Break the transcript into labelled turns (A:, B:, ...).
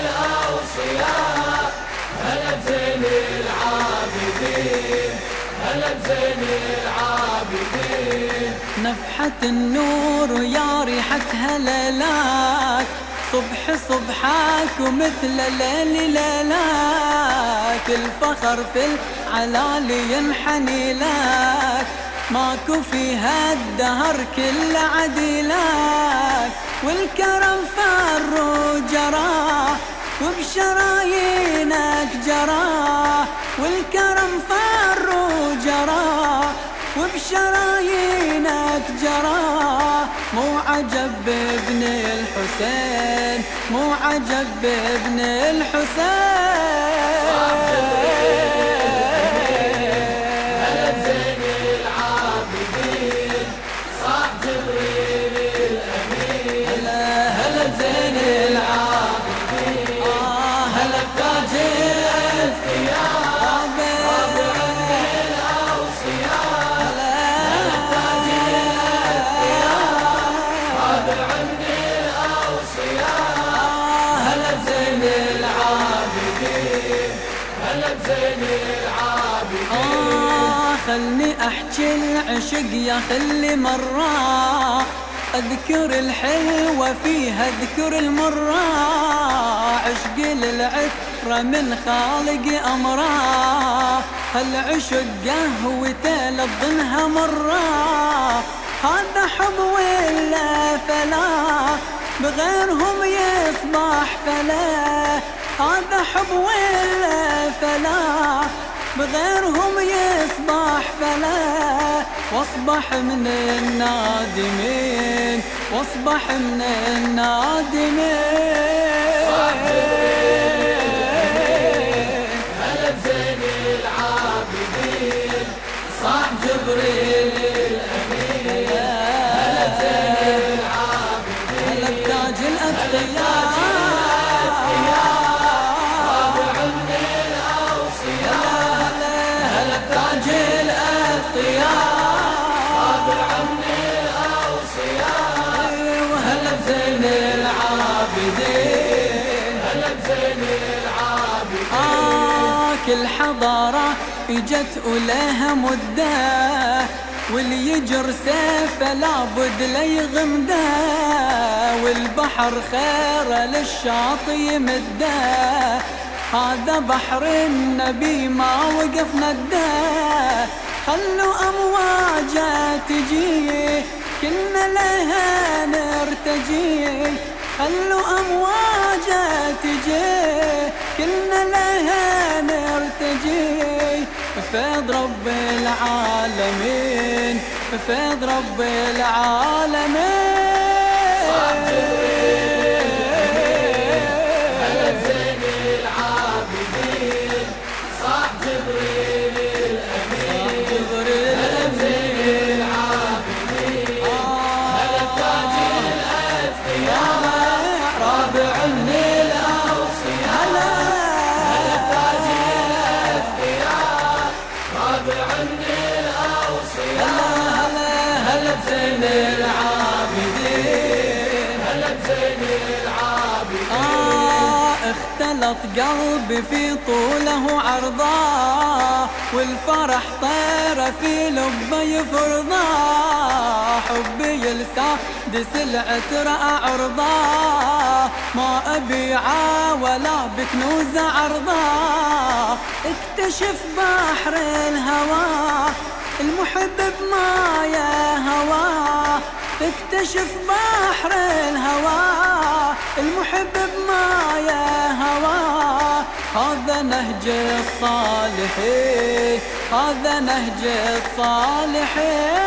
A: الأوصياء هلا بزين العابدين هلا بزين العابدين
B: نفحة النور يا ريحة هلالات صبح صبحك ومثل ليل ليلات الفخر في العلالي ينحني لك. ماكو في هالدهر كل عديلك والكرم فر وجراه وبشرايينك جراه والكرم فر وجراه وبشرايينك جراه مو عجب بابن الحسين مو عجب بابن الحسين.
A: العابدين
B: آه خلني أحكي العشق يا خلي مرة. أذكر الحلوة فيها أذكر المرة. عشق للعترة من خالق أمره هالعشق قهوته لظنها مرة. هذا حب ولا فلا بغيرهم يصبح فلا. هذا حب ولا فلا بغيرهم يصبح فلا واصبح من النادمين واصبح من النادمين.
A: هلا بزين العابدين صاح جبريل الأمين هلا بزين العابدين
B: هلا بتاج الأتقياء كل حضارة إجت ولها مدة واللي يجر سيفه لابد ليغمده والبحر خيره للشاطئ يمده هذا بحر النبي ما وقف نده خلوا أمواجه تجي كنا لها نرتجي. خلوا أمواجه تجي. كنا لها نرتجي فيض رب العالمين فيض رب العالمين.
A: العابدين. هلا بزين العابدين.
B: آه اختلط قلبي في طوله عرضاه والفرح طير في لبه يفرضاه حبي يلسادس العترة أعرضاه ما أبيعه ولا بكنوز عرضاه اكتشف بحر الهوى المحب بما يا هواه اكتشف بحر الهوى المحب بما هوى هذا نهج الصالحين هذا نهج الصالحين